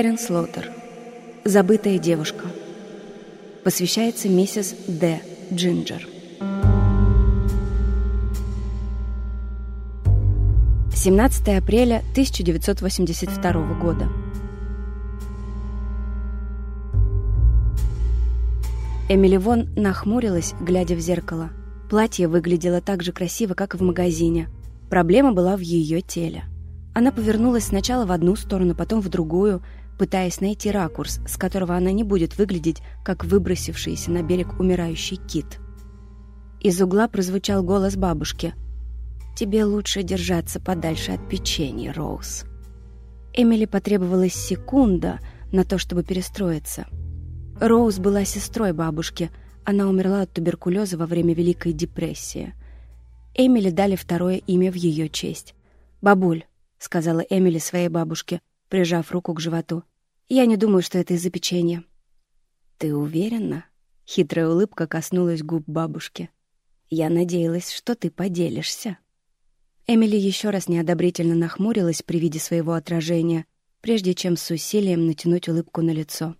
Кэрен Слоутер. Забытая девушка. Посвящается миссис Д. Джинджер. 17 апреля 1982 года. Эмили Вон нахмурилась, глядя в зеркало. Платье выглядело так же красиво, как и в магазине. Проблема была в ее теле. Она повернулась сначала в одну сторону, потом в другую, пытаясь найти ракурс, с которого она не будет выглядеть, как выбросившийся на берег умирающий кит. Из угла прозвучал голос бабушки. «Тебе лучше держаться подальше от печенья, Роуз». Эмили потребовалась секунда на то, чтобы перестроиться — Роуз была сестрой бабушки. Она умерла от туберкулеза во время Великой депрессии. Эмили дали второе имя в ее честь. «Бабуль», — сказала Эмили своей бабушке, прижав руку к животу. «Я не думаю, что это из-за печенья». «Ты уверена?» — хитрая улыбка коснулась губ бабушки. «Я надеялась, что ты поделишься». Эмили еще раз неодобрительно нахмурилась при виде своего отражения, прежде чем с усилием натянуть улыбку на лицо.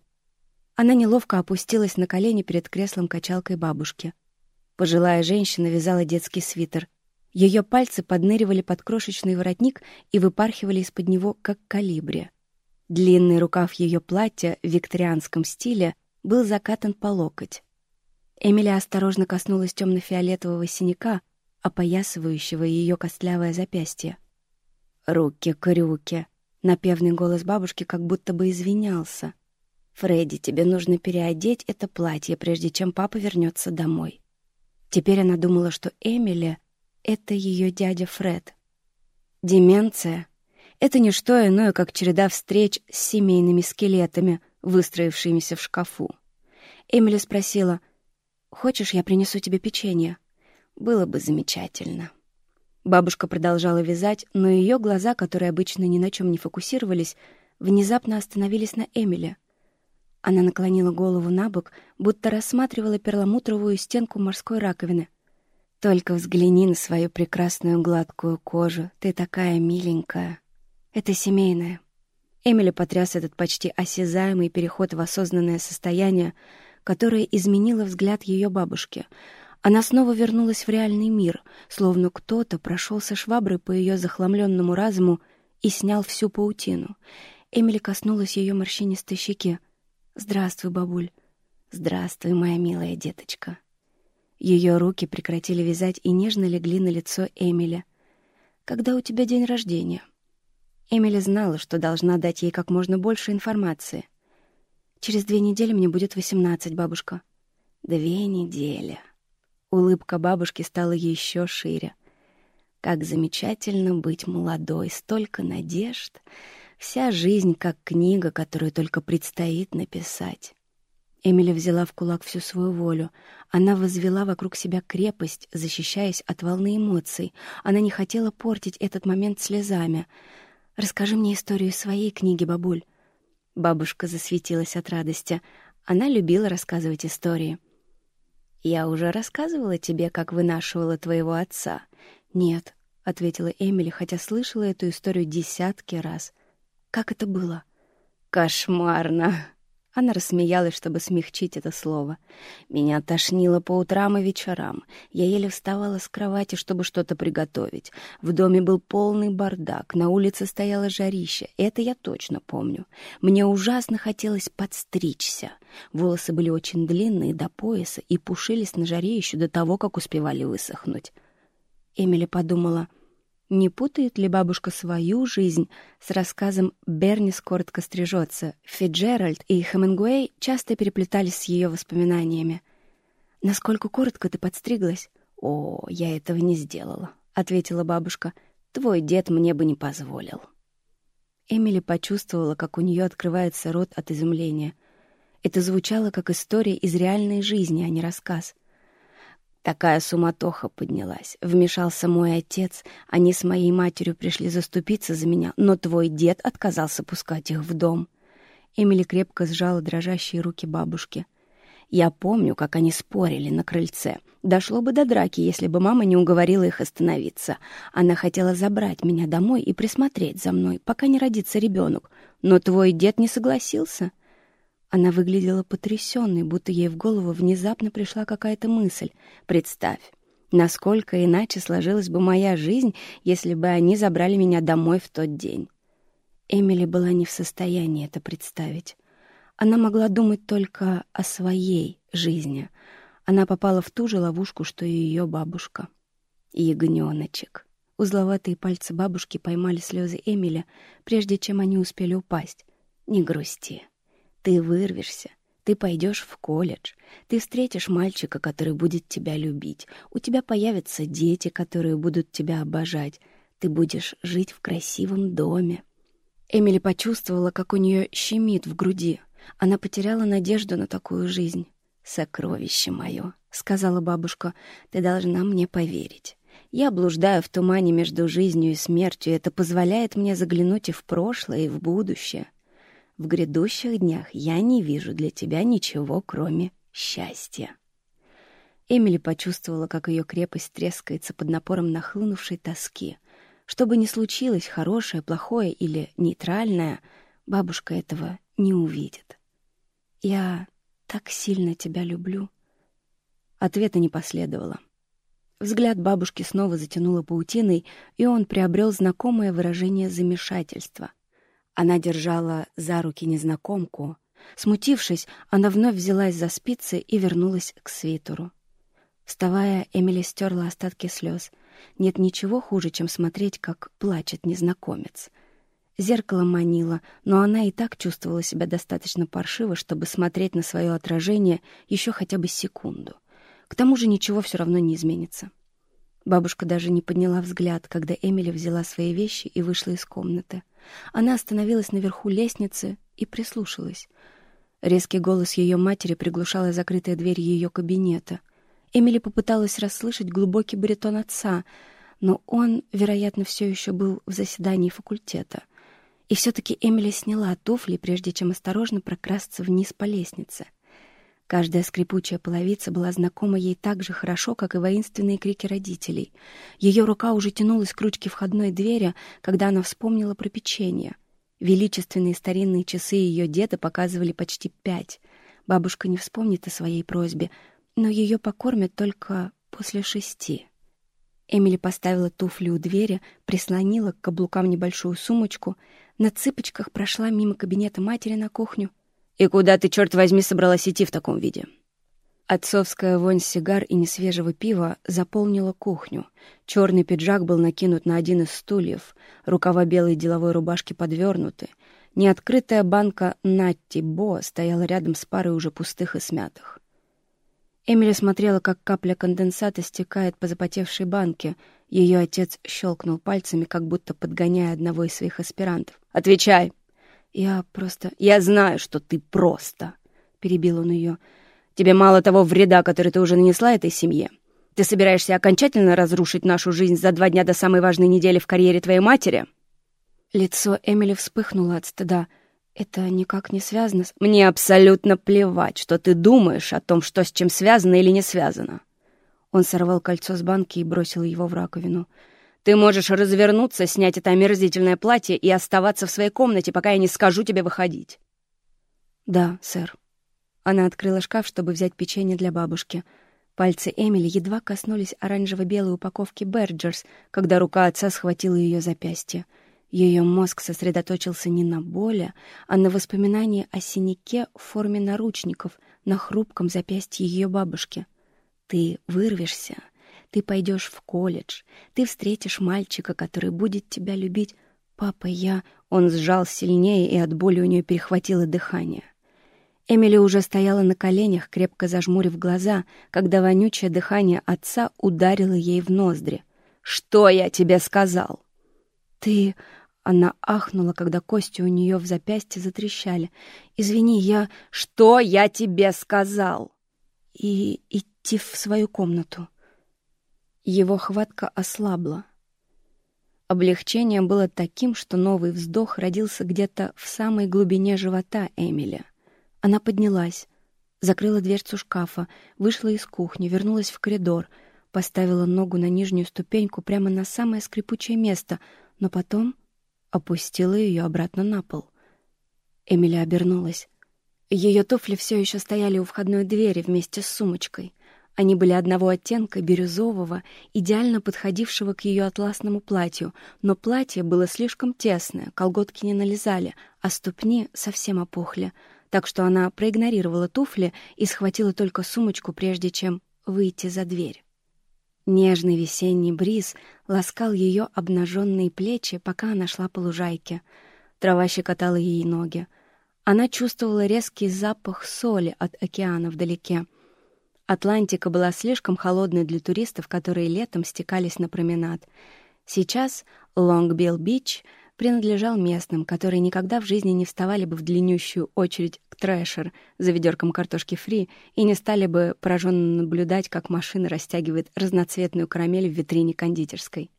Она неловко опустилась на колени перед креслом-качалкой бабушки. Пожилая женщина вязала детский свитер. Ее пальцы подныривали под крошечный воротник и выпархивали из-под него, как калибри. Длинный рукав ее платья в викторианском стиле был закатан по локоть. Эмили осторожно коснулась темно-фиолетового синяка, опоясывающего ее костлявое запястье. «Руки-крюки!» — напевный голос бабушки как будто бы извинялся. «Фредди, тебе нужно переодеть это платье, прежде чем папа вернется домой». Теперь она думала, что Эмили — это ее дядя Фред. Деменция — это не что иное, как череда встреч с семейными скелетами, выстроившимися в шкафу. Эмили спросила, «Хочешь, я принесу тебе печенье?» «Было бы замечательно». Бабушка продолжала вязать, но ее глаза, которые обычно ни на чем не фокусировались, внезапно остановились на Эмили — она наклонила голову на бок, будто рассматривала перламутровую стенку морской раковины. «Только взгляни на свою прекрасную гладкую кожу. Ты такая миленькая. Это семейное». Эмили потряс этот почти осязаемый переход в осознанное состояние, которое изменило взгляд ее бабушки. Она снова вернулась в реальный мир, словно кто-то прошелся шваброй по ее захламленному разуму и снял всю паутину. Эмили коснулась ее морщинистой щеки. «Здравствуй, бабуль. Здравствуй, моя милая деточка». Ее руки прекратили вязать и нежно легли на лицо Эмили. «Когда у тебя день рождения?» Эмили знала, что должна дать ей как можно больше информации. «Через две недели мне будет восемнадцать, бабушка». «Две недели». Улыбка бабушки стала еще шире. «Как замечательно быть молодой, столько надежд!» Вся жизнь как книга, которую только предстоит написать. Эмили взяла в кулак всю свою волю. Она возвела вокруг себя крепость, защищаясь от волны эмоций. Она не хотела портить этот момент слезами. «Расскажи мне историю своей книги, бабуль». Бабушка засветилась от радости. Она любила рассказывать истории. «Я уже рассказывала тебе, как вынашивала твоего отца?» «Нет», — ответила Эмили, хотя слышала эту историю десятки раз. Как это было? Кошмарно. Она рассмеялась, чтобы смягчить это слово. Меня тошнило по утрам и вечерам. Я еле вставала с кровати, чтобы что-то приготовить. В доме был полный бардак, на улице стояло жарище. Это я точно помню. Мне ужасно хотелось подстричься. Волосы были очень длинные, до пояса, и пушились на жаре еще до того, как успевали высохнуть. Эмили подумала — не путает ли бабушка свою жизнь с рассказом «Бернис коротко стрижется»? Фиджеральд и Хемингуэй часто переплетались с ее воспоминаниями. «Насколько коротко ты подстриглась?» «О, я этого не сделала», — ответила бабушка. «Твой дед мне бы не позволил». Эмили почувствовала, как у нее открывается рот от изумления. Это звучало как история из реальной жизни, а не рассказ. Такая суматоха поднялась. Вмешался мой отец, они с моей матерью пришли заступиться за меня, но твой дед отказался пускать их в дом. Эмили крепко сжала дрожащие руки бабушки. Я помню, как они спорили на крыльце. Дошло бы до драки, если бы мама не уговорила их остановиться. Она хотела забрать меня домой и присмотреть за мной, пока не родится ребенок. Но твой дед не согласился. Она выглядела потрясенной, будто ей в голову внезапно пришла какая-то мысль. Представь, насколько иначе сложилась бы моя жизнь, если бы они забрали меня домой в тот день. Эмили была не в состоянии это представить. Она могла думать только о своей жизни. Она попала в ту же ловушку, что и ее бабушка. Ягненочек. Узловатые пальцы бабушки поймали слезы Эмиля, прежде чем они успели упасть. «Не грусти. Ты вырвешься. Ты пойдешь в колледж. Ты встретишь мальчика, который будет тебя любить. У тебя появятся дети, которые будут тебя обожать. Ты будешь жить в красивом доме». Эмили почувствовала, как у нее щемит в груди. Она потеряла надежду на такую жизнь. «Сокровище мое», — сказала бабушка, — «ты должна мне поверить. Я блуждаю в тумане между жизнью и смертью, и это позволяет мне заглянуть и в прошлое, и в будущее. В грядущих днях я не вижу для тебя ничего, кроме счастья». Эмили почувствовала, как ее крепость трескается под напором нахлынувшей тоски. Что бы ни случилось, хорошее, плохое или нейтральное, бабушка этого не увидит. «Я так сильно тебя люблю». Ответа не последовало. Взгляд бабушки снова затянуло паутиной, и он приобрел знакомое выражение замешательства. Она держала за руки незнакомку. Смутившись, она вновь взялась за спицы и вернулась к свитеру. Вставая, Эмили стерла остатки слез. Нет ничего хуже, чем смотреть, как плачет незнакомец. Зеркало манило, но она и так чувствовала себя достаточно паршиво, чтобы смотреть на свое отражение еще хотя бы секунду. К тому же ничего все равно не изменится. Бабушка даже не подняла взгляд, когда Эмили взяла свои вещи и вышла из комнаты. Она остановилась наверху лестницы и прислушалась. Резкий голос ее матери приглушала закрытая дверь ее кабинета. Эмили попыталась расслышать глубокий баритон отца, но он, вероятно, все еще был в заседании факультета. И все-таки Эмили сняла туфли, прежде чем осторожно прокрасться вниз по лестнице. Каждая скрипучая половица была знакома ей так же хорошо, как и воинственные крики родителей. Ее рука уже тянулась к ручке входной двери, когда она вспомнила про печенье. Величественные старинные часы ее деда показывали почти пять. Бабушка не вспомнит о своей просьбе, но ее покормят только после шести. Эмили поставила туфли у двери, прислонила к каблукам небольшую сумочку, на цыпочках прошла мимо кабинета матери на кухню. «И куда ты, черт возьми, собралась идти в таком виде?» Отцовская вонь сигар и несвежего пива заполнила кухню. Черный пиджак был накинут на один из стульев, рукава белой деловой рубашки подвернуты. Неоткрытая банка «Натти Бо» стояла рядом с парой уже пустых и смятых. Эмили смотрела, как капля конденсата стекает по запотевшей банке. Ее отец щелкнул пальцами, как будто подгоняя одного из своих аспирантов. «Отвечай!» «Я просто...» «Я знаю, что ты просто...» — перебил он ее. «Тебе мало того вреда, который ты уже нанесла этой семье. Ты собираешься окончательно разрушить нашу жизнь за два дня до самой важной недели в карьере твоей матери?» Лицо Эмили вспыхнуло от стыда — это никак не связано с... Мне абсолютно плевать, что ты думаешь о том, что с чем связано или не связано. Он сорвал кольцо с банки и бросил его в раковину. Ты можешь развернуться, снять это омерзительное платье и оставаться в своей комнате, пока я не скажу тебе выходить. Да, сэр. Она открыла шкаф, чтобы взять печенье для бабушки. Пальцы Эмили едва коснулись оранжево-белой упаковки Берджерс, когда рука отца схватила ее запястье. Ее мозг сосредоточился не на боли, а на воспоминании о синяке в форме наручников на хрупком запястье ее бабушки. «Ты вырвешься, ты пойдешь в колледж, ты встретишь мальчика, который будет тебя любить. Папа, я...» Он сжал сильнее, и от боли у нее перехватило дыхание. Эмили уже стояла на коленях, крепко зажмурив глаза, когда вонючее дыхание отца ударило ей в ноздри. «Что я тебе сказал?» «Ты...» Она ахнула, когда кости у нее в запястье затрещали. «Извини, я...» «Что я тебе сказал?» «И идти в свою комнату». Его хватка ослабла. Облегчение было таким, что новый вздох родился где-то в самой глубине живота Эмили. Она поднялась. Закрыла дверцу шкафа, вышла из кухни, вернулась в коридор, поставила ногу на нижнюю ступеньку прямо на самое скрипучее место, но потом опустила ее обратно на пол. Эмили обернулась. Ее туфли все еще стояли у входной двери вместе с сумочкой. Они были одного оттенка, бирюзового, идеально подходившего к ее атласному платью, но платье было слишком тесное, колготки не налезали, а ступни совсем опухли, так что она проигнорировала туфли и схватила только сумочку, прежде чем выйти за дверь. Нежный весенний бриз ласкал ее обнаженные плечи, пока она шла по лужайке. Трава щекотала ей ноги. Она чувствовала резкий запах соли от океана вдалеке — Атлантика была слишком холодной для туристов, которые летом стекались на променад. Сейчас Лонг-Билл-Бич принадлежал местным, которые никогда в жизни не вставали бы в длиннющую очередь к Thrasher's за ведерком картошки фри и не стали бы пораженно наблюдать, как машина растягивает разноцветную карамель в витрине кондитерской.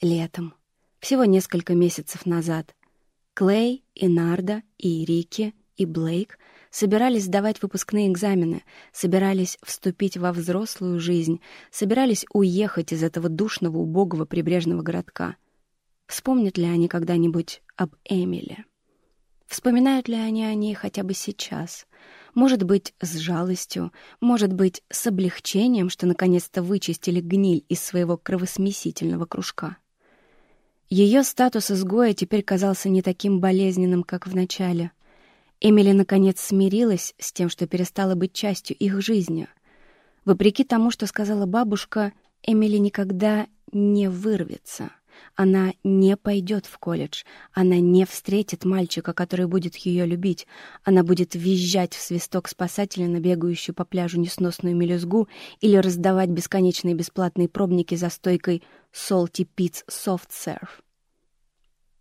Летом. Всего несколько месяцев назад. Клей и Нарда и Рики и Блейк — собирались сдавать выпускные экзамены, собирались вступить во взрослую жизнь, собирались уехать из этого душного, убогого прибрежного городка. Вспомнят ли они когда-нибудь об Эмиле? Вспоминают ли они о ней хотя бы сейчас? Может быть, с жалостью, может быть, с облегчением, что наконец-то вычистили гниль из своего кровосмесительного кружка. Ее статус изгоя теперь казался не таким болезненным, как в начале — Эмили наконец смирилась с тем, что перестала быть частью их жизни. Вопреки тому, что сказала бабушка, Эмили никогда не вырвется. Она не пойдет в колледж, она не встретит мальчика, который будет ее любить, она будет визжать в свисток спасателя на бегающую по пляжу несносную мелюзгу или раздавать бесконечные бесплатные пробники за стойкой «Salty Pits Soft Serve».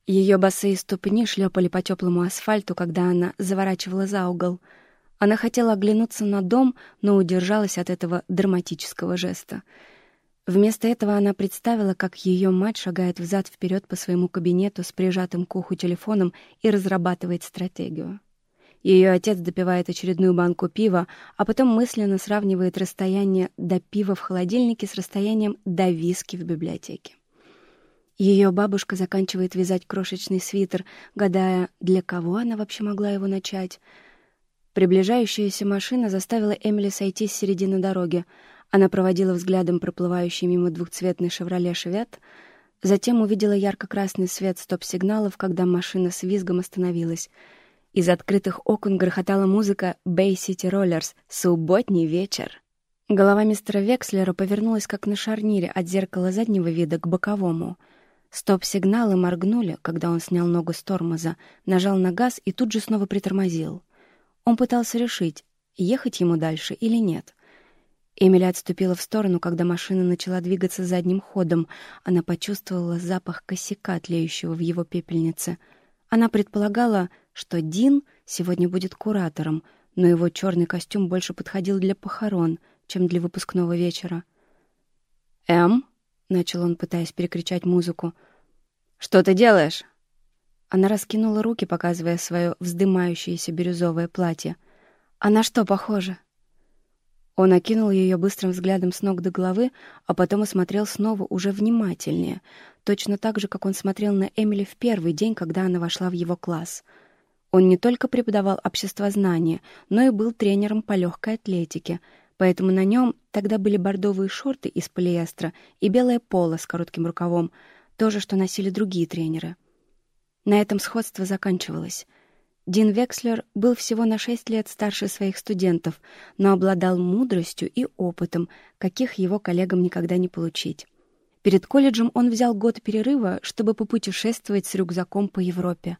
Ее босые ступни шлепали по теплому асфальту, когда она заворачивала за угол. Она хотела оглянуться на дом, но удержалась от этого драматического жеста. Вместо этого она представила, как ее мать шагает взад-вперед по своему кабинету с прижатым к уху телефоном и разрабатывает стратегию. Ее отец допивает очередную банку пива, а потом мысленно сравнивает расстояние до пива в холодильнике с расстоянием до виски в библиотеке. Ее бабушка заканчивает вязать крошечный свитер, гадая, для кого она вообще могла его начать. Приближающаяся машина заставила Эмили сойти с середины дороги. Она проводила взглядом проплывающий мимо двухцветный «Шевроле Шевет», затем увидела ярко-красный свет стоп-сигналов, когда машина с визгом остановилась. Из открытых окон грохотала музыка «Bay City Rollers» «Субботний вечер». Голова мистера Векслера повернулась как на шарнире от зеркала заднего вида к боковому — Стоп-сигналы моргнули, когда он снял ногу с тормоза, нажал на газ и тут же снова притормозил. Он пытался решить, ехать ему дальше или нет. Эмили отступила в сторону, когда машина начала двигаться задним ходом. Она почувствовала запах косяка, тлеющего в его пепельнице. Она предполагала, что Дин сегодня будет куратором, но его черный костюм больше подходил для похорон, чем для выпускного вечера. «Эм?» — начал он, пытаясь перекричать музыку. «Что ты делаешь?» Она раскинула руки, показывая свое вздымающееся бирюзовое платье. «А на что похоже?» Он окинул ее быстрым взглядом с ног до головы, а потом осмотрел снова уже внимательнее, точно так же, как он смотрел на Эмили в первый день, когда она вошла в его класс. Он не только преподавал обществознание, но и был тренером по легкой атлетике — поэтому на нем тогда были бордовые шорты из полиэстера и белое поло с коротким рукавом, то же, что носили другие тренеры. На этом сходство заканчивалось. Дин Векслер был всего на шесть лет старше своих студентов, но обладал мудростью и опытом, каких его коллегам никогда не получить. Перед колледжем он взял год перерыва, чтобы попутешествовать с рюкзаком по Европе.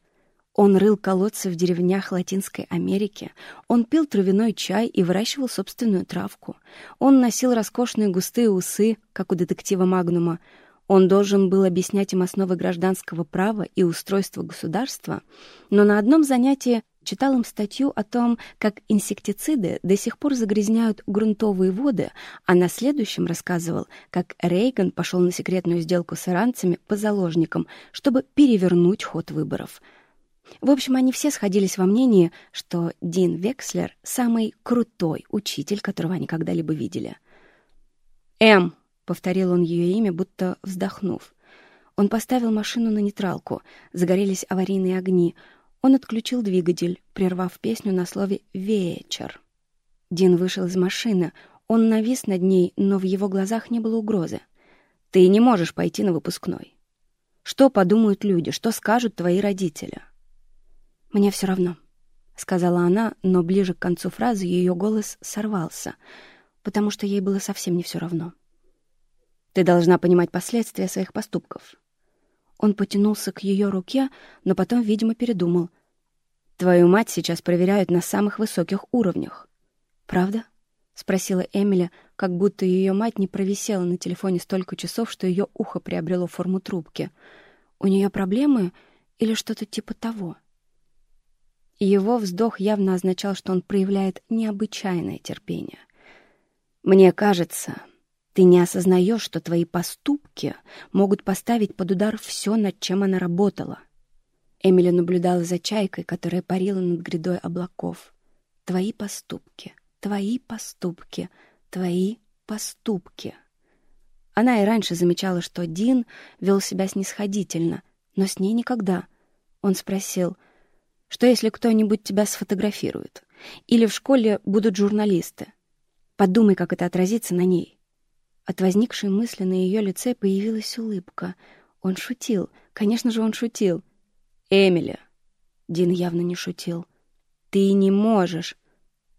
Он рыл колодцы в деревнях Латинской Америки, он пил травяной чай и выращивал собственную травку. Он носил роскошные густые усы, как у детектива Магнума. Он должен был объяснять им основы гражданского права и устройства государства, но на одном занятии читал им статью о том, как инсектициды до сих пор загрязняют грунтовые воды, а на следующем рассказывал, как Рейган пошел на секретную сделку с иранцами по заложникам, чтобы перевернуть ход выборов — В общем, они все сходились во мнении, что Дин Векслер — самый крутой учитель, которого они когда-либо видели. «М», — повторил он ее имя, будто вздохнув. Он поставил машину на нейтралку, загорелись аварийные огни. Он отключил двигатель, прервав песню на слове «вечер». Дин вышел из машины. Он навис над ней, но в его глазах не было угрозы. «Ты не можешь пойти на выпускной. Что подумают люди, что скажут твои родители?» «Мне все равно», — сказала она, но ближе к концу фразы ее голос сорвался, потому что ей было совсем не все равно. «Ты должна понимать последствия своих поступков». Он потянулся к ее руке, но потом, видимо, передумал. «Твою мать сейчас проверяют на самых высоких уровнях». «Правда?» — спросила Эмили, как будто ее мать не провисела на телефоне столько часов, что ее ухо приобрело форму трубки. «У нее проблемы или что-то типа того?» Его вздох явно означал, что он проявляет необычайное терпение. «Мне кажется, ты не осознаешь, что твои поступки могут поставить под удар все, над чем она работала». Эмили наблюдала за чайкой, которая парила над грядой облаков. «Твои поступки, твои поступки, твои поступки». Она и раньше замечала, что Дин вел себя снисходительно, но с ней никогда. Он спросил — что если кто-нибудь тебя сфотографирует? Или в школе будут журналисты? Подумай, как это отразится на ней. От возникшей мысли на ее лице появилась улыбка. Он шутил. Конечно же, он шутил. «Эмили!» Дин явно не шутил. «Ты не можешь!»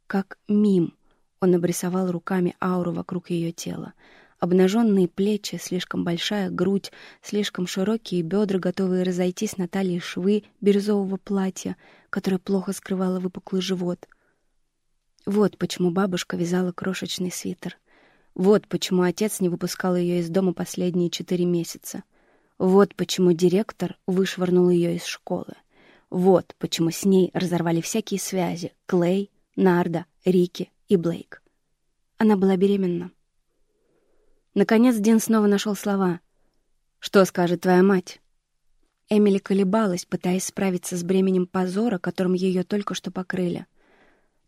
Как мим. Он обрисовал руками ауру вокруг ее тела. Обнаженные плечи, слишком большая грудь, слишком широкие бедра, готовые разойтись на талии швы бирюзового платья, которое плохо скрывало выпуклый живот. Вот почему бабушка вязала крошечный свитер. Вот почему отец не выпускал ее из дома последние четыре месяца. Вот почему директор вышвырнул ее из школы. Вот почему с ней разорвали всякие связи — Клей, Нарда, Рики и Блейк. Она была беременна. Наконец Дин снова нашел слова. «Что скажет твоя мать?» Эмили колебалась, пытаясь справиться с бременем позора, которым ее только что покрыли.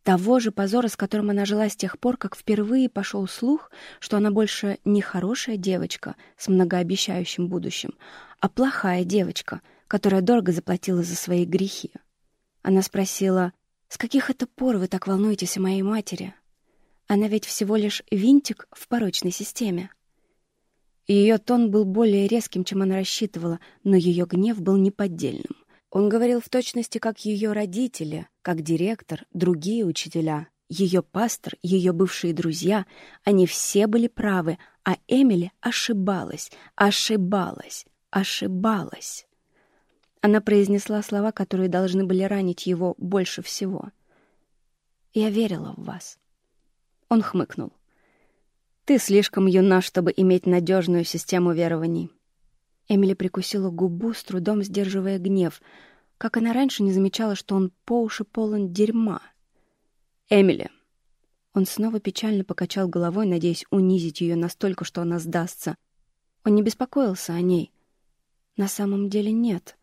Того же позора, с которым она жила с тех пор, как впервые пошел слух, что она больше не хорошая девочка с многообещающим будущим, а плохая девочка, которая дорого заплатила за свои грехи. Она спросила, «С каких это пор вы так волнуетесь о моей матери? Она ведь всего лишь винтик в порочной системе» ее тон был более резким, чем она рассчитывала, но ее гнев был неподдельным. Он говорил в точности, как ее родители, как директор, другие учителя, ее пастор, ее бывшие друзья. Они все были правы, а Эмили ошибалась, ошибалась, ошибалась. Она произнесла слова, которые должны были ранить его больше всего. «Я верила в вас». Он хмыкнул. Ты слишком юна, чтобы иметь надежную систему верований. Эмили прикусила губу, с трудом сдерживая гнев. Как она раньше не замечала, что он по уши полон дерьма. «Эмили!» Он снова печально покачал головой, надеясь унизить ее настолько, что она сдастся. Он не беспокоился о ней. На самом деле нет.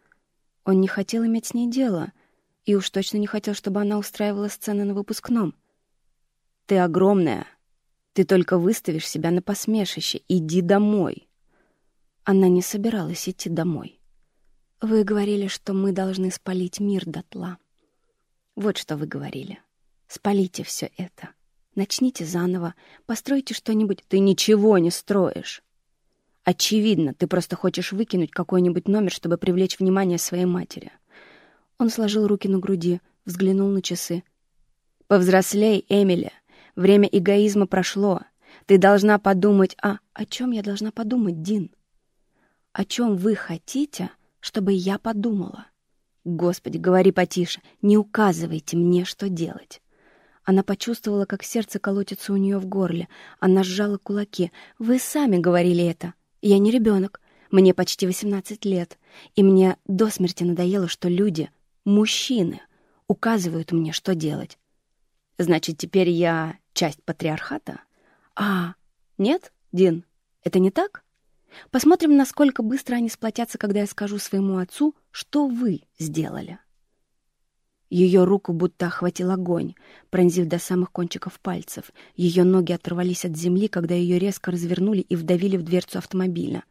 Он не хотел иметь с ней дело, и уж точно не хотел, чтобы она устраивала сцены на выпускном. «Ты огромная!» Ты только выставишь себя на посмешище. Иди домой. Она не собиралась идти домой. Вы говорили, что мы должны спалить мир дотла. Вот что вы говорили. Спалите все это. Начните заново. Постройте что-нибудь. Ты ничего не строишь. Очевидно, ты просто хочешь выкинуть какой-нибудь номер, чтобы привлечь внимание своей матери. Он сложил руки на груди, взглянул на часы. «Повзрослей, Эмили. Время эгоизма прошло. Ты должна подумать о... О чем я должна подумать, Дин? О чем вы хотите, чтобы я подумала? Господи, говори потише. Не указывайте мне, что делать. Она почувствовала, как сердце колотится у нее в горле. Она сжала кулаки. «Вы сами говорили это. Я не ребенок. Мне почти 18 лет. И мне до смерти надоело, что люди, мужчины, указывают мне, что делать. Значит, теперь я часть патриархата? А, нет, Дин, это не так? Посмотрим, насколько быстро они сплотятся, когда я скажу своему отцу, что вы сделали. Ее руку будто охватил огонь, пронзив до самых кончиков пальцев. Ее ноги оторвались от земли, когда ее резко развернули и вдавили в дверцу автомобиля.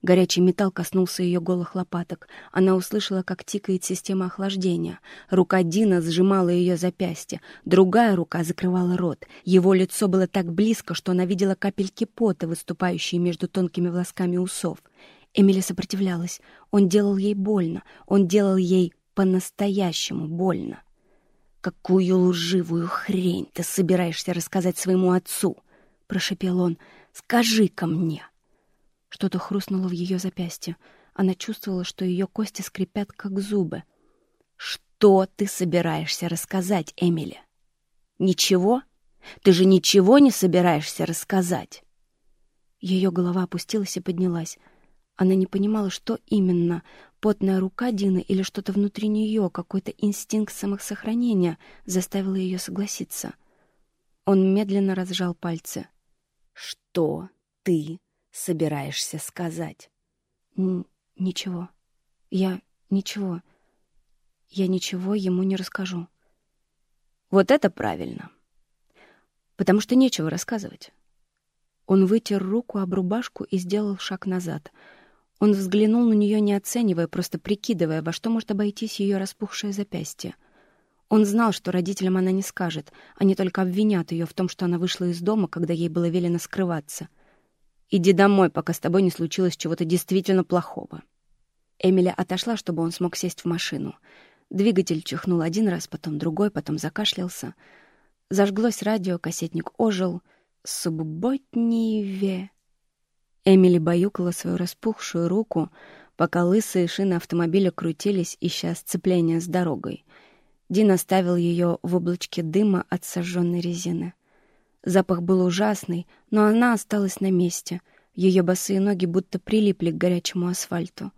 Горячий металл коснулся ее голых лопаток. Она услышала, как тикает система охлаждения. Рука Дина сжимала ее запястье. Другая рука закрывала рот. Его лицо было так близко, что она видела капельки пота, выступающие между тонкими волосками усов. Эмили сопротивлялась. Он делал ей больно. Он делал ей по-настоящему больно. «Какую лживую хрень ты собираешься рассказать своему отцу?» — прошепел он. «Скажи-ка мне!» Что-то хрустнуло в ее запястье. Она чувствовала, что ее кости скрипят, как зубы. «Что ты собираешься рассказать, Эмили?» «Ничего? Ты же ничего не собираешься рассказать?» Ее голова опустилась и поднялась. Она не понимала, что именно — потная рука Дины или что-то внутри нее, какой-то инстинкт самосохранения заставил ее согласиться. Он медленно разжал пальцы. «Что ты собираешься сказать?» «Ничего. Я ничего. Я ничего ему не расскажу». «Вот это правильно. Потому что нечего рассказывать». Он вытер руку об рубашку и сделал шаг назад. Он взглянул на нее, не оценивая, просто прикидывая, во что может обойтись ее распухшее запястье. Он знал, что родителям она не скажет, они только обвинят ее в том, что она вышла из дома, когда ей было велено скрываться — Иди домой, пока с тобой не случилось чего-то действительно плохого». Эмили отошла, чтобы он смог сесть в машину. Двигатель чихнул один раз, потом другой, потом закашлялся. Зажглось радио, кассетник ожил. «Субботниве». Эмили баюкала свою распухшую руку, пока лысые шины автомобиля крутились, ища сцепления с дорогой. Дин оставил ее в облачке дыма от сожженной резины. Запах был ужасный, но она осталась на месте. Ее босые ноги будто прилипли к горячему асфальту.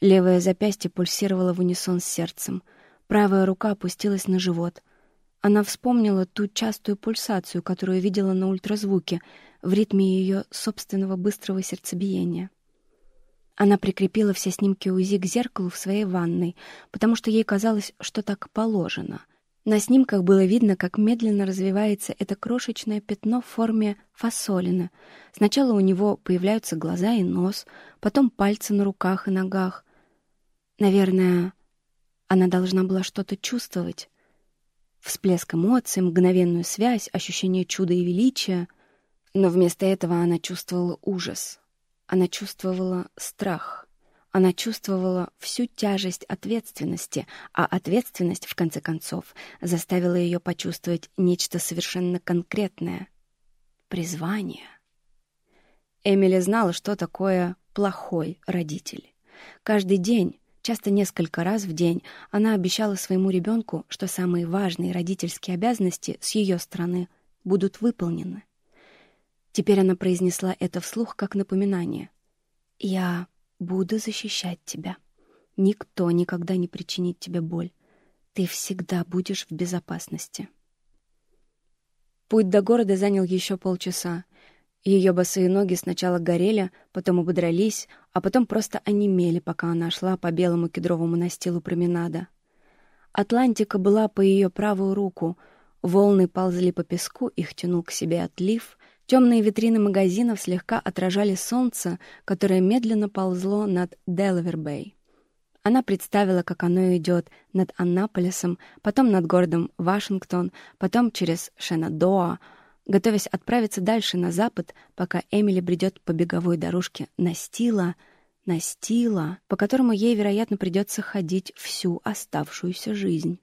Левое запястье пульсировало в унисон с сердцем. Правая рука опустилась на живот. Она вспомнила ту частую пульсацию, которую видела на ультразвуке, в ритме ее собственного быстрого сердцебиения. Она прикрепила все снимки УЗИ к зеркалу в своей ванной, потому что ей казалось, что так положено — на снимках было видно, как медленно развивается это крошечное пятно в форме фасолина. Сначала у него появляются глаза и нос, потом пальцы на руках и ногах. Наверное, она должна была что-то чувствовать. Всплеск эмоций, мгновенную связь, ощущение чуда и величия. Но вместо этого она чувствовала ужас. Она чувствовала страх. Она чувствовала всю тяжесть ответственности, а ответственность, в конце концов, заставила ее почувствовать нечто совершенно конкретное — призвание. Эмили знала, что такое плохой родитель. Каждый день, часто несколько раз в день, она обещала своему ребенку, что самые важные родительские обязанности с ее стороны будут выполнены. Теперь она произнесла это вслух как напоминание. «Я Буду защищать тебя. Никто никогда не причинит тебе боль. Ты всегда будешь в безопасности. Путь до города занял еще полчаса. Ее босые ноги сначала горели, потом ободрались, а потом просто онемели, пока она шла по белому кедровому настилу променада. Атлантика была по ее правую руку. Волны ползли по песку, их тянул к себе отлив, Темные витрины магазинов слегка отражали солнце, которое медленно ползло над Делавер-Бэй. Она представила, как оно идет над Аннаполисом, потом над городом Вашингтон, потом через Шенадоа, готовясь отправиться дальше на запад, пока Эмили бредет по беговой дорожке Настила, Настила, по которому ей, вероятно, придется ходить всю оставшуюся жизнь.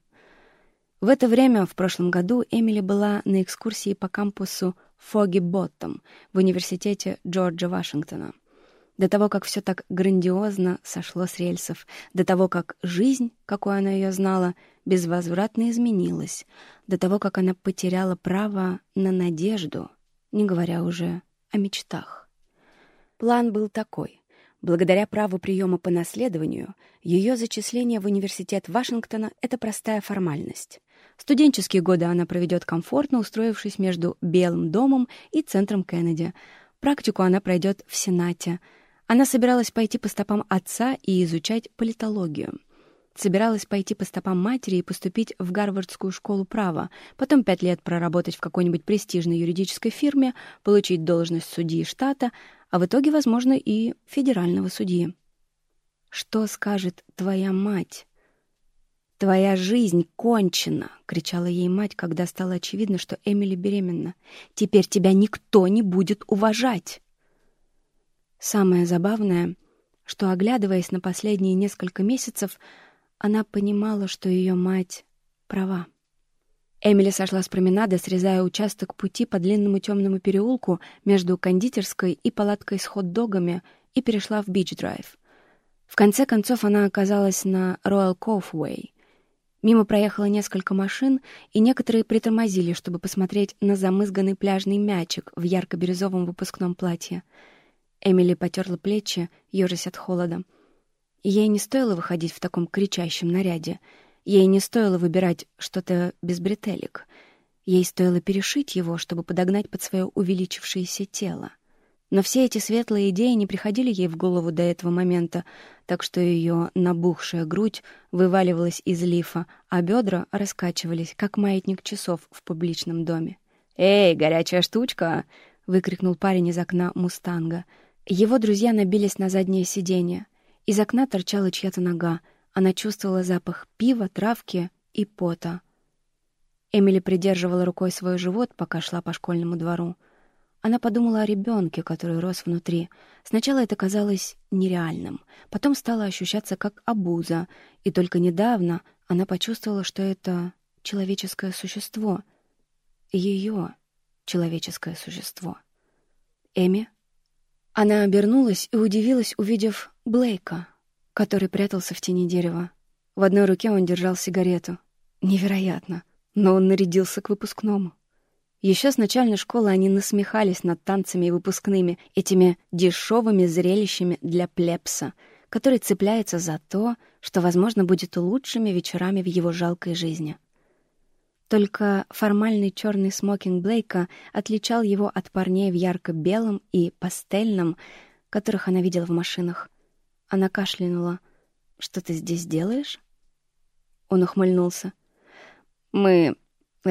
В это время, в прошлом году, Эмили была на экскурсии по кампусу Фоги Боттом в университете Джорджа Вашингтона. До того, как все так грандиозно сошло с рельсов, до того, как жизнь, какой она ее знала, безвозвратно изменилась, до того, как она потеряла право на надежду, не говоря уже о мечтах. План был такой. Благодаря праву приема по наследованию, ее зачисление в университет Вашингтона — это простая формальность. Студенческие годы она проведет комфортно, устроившись между Белым домом и центром Кеннеди. Практику она пройдет в Сенате. Она собиралась пойти по стопам отца и изучать политологию. собиралась пойти по стопам матери и поступить в Гарвардскую школу права, потом пять лет проработать в какой-нибудь престижной юридической фирме, получить должность судьи штата, а в итоге, возможно, и федерального судьи. «Что скажет твоя мать?» «Твоя жизнь кончена!» — кричала ей мать, когда стало очевидно, что Эмили беременна. «Теперь тебя никто не будет уважать!» Самое забавное, что, оглядываясь на последние несколько месяцев, она понимала, что ее мать права. Эмили сошла с променада, срезая участок пути по длинному темному переулку между кондитерской и палаткой с хот-догами и перешла в Бич-драйв. В конце концов она оказалась на Royal Way. Мимо проехало несколько машин, и некоторые притормозили, чтобы посмотреть на замызганный пляжный мячик в ярко-бирюзовом выпускном платье. Эмили потерла плечи, ежась от холода. Ей не стоило выходить в таком кричащем наряде. Ей не стоило выбирать что-то без бретелек. Ей стоило перешить его, чтобы подогнать под свое увеличившееся тело. Но все эти светлые идеи не приходили ей в голову до этого момента, так что ее набухшая грудь вываливалась из лифа, а бедра раскачивались, как маятник часов в публичном доме. «Эй, горячая штучка!» — выкрикнул парень из окна «Мустанга». Его друзья набились на заднее сиденье. Из окна торчала чья-то нога. Она чувствовала запах пива, травки и пота. Эмили придерживала рукой свой живот, пока шла по школьному двору. Она подумала о ребенке, который рос внутри. Сначала это казалось нереальным, потом стало ощущаться как обуза, и только недавно она почувствовала, что это человеческое существо. Ее человеческое существо. Эми она обернулась и удивилась, увидев Блейка, который прятался в тени дерева. В одной руке он держал сигарету. Невероятно, но он нарядился к выпускному. Еще с начальной школы они насмехались над танцами и выпускными, этими дешевыми зрелищами для плебса, который цепляется за то, что, возможно, будет лучшими вечерами в его жалкой жизни. Только формальный черный смокинг Блейка отличал его от парней в ярко-белом и пастельном, которых она видела в машинах. Она кашлянула. «Что ты здесь делаешь?» Он ухмыльнулся. «Мы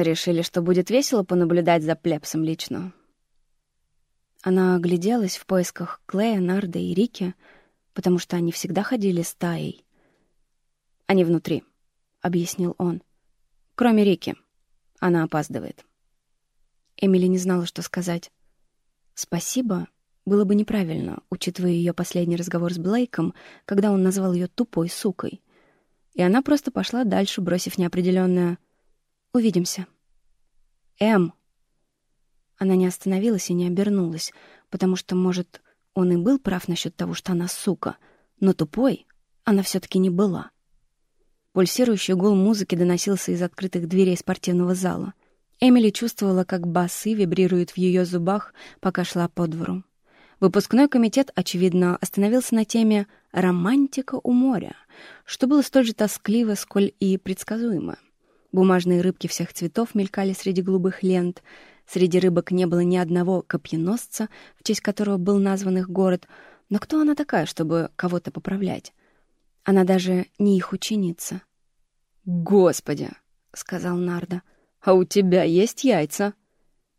решили, что будет весело понаблюдать за плебсом лично». Она огляделась в поисках Клея, Нарда и Рики, потому что они всегда ходили стаей. «Они внутри», — объяснил он. «Кроме Рики». Она опаздывает. Эмили не знала, что сказать. «Спасибо» было бы неправильно, учитывая ее последний разговор с Блейком, когда он назвал ее тупой сукой. И она просто пошла дальше, бросив неопределенное «Увидимся». «Эм!» Она не остановилась и не обернулась, потому что, может, он и был прав насчет того, что она сука, но тупой она все-таки не была. Пульсирующий гул музыки доносился из открытых дверей спортивного зала. Эмили чувствовала, как басы вибрируют в ее зубах, пока шла по двору. Выпускной комитет, очевидно, остановился на теме «романтика у моря», что было столь же тоскливо, сколь и предсказуемо. Бумажные рыбки всех цветов мелькали среди голубых лент. Среди рыбок не было ни одного копьеносца, в честь которого был назван их город. Но кто она такая, чтобы кого-то поправлять? Она даже не их ученица. «Господи!» — сказал Нарда. «А у тебя есть яйца?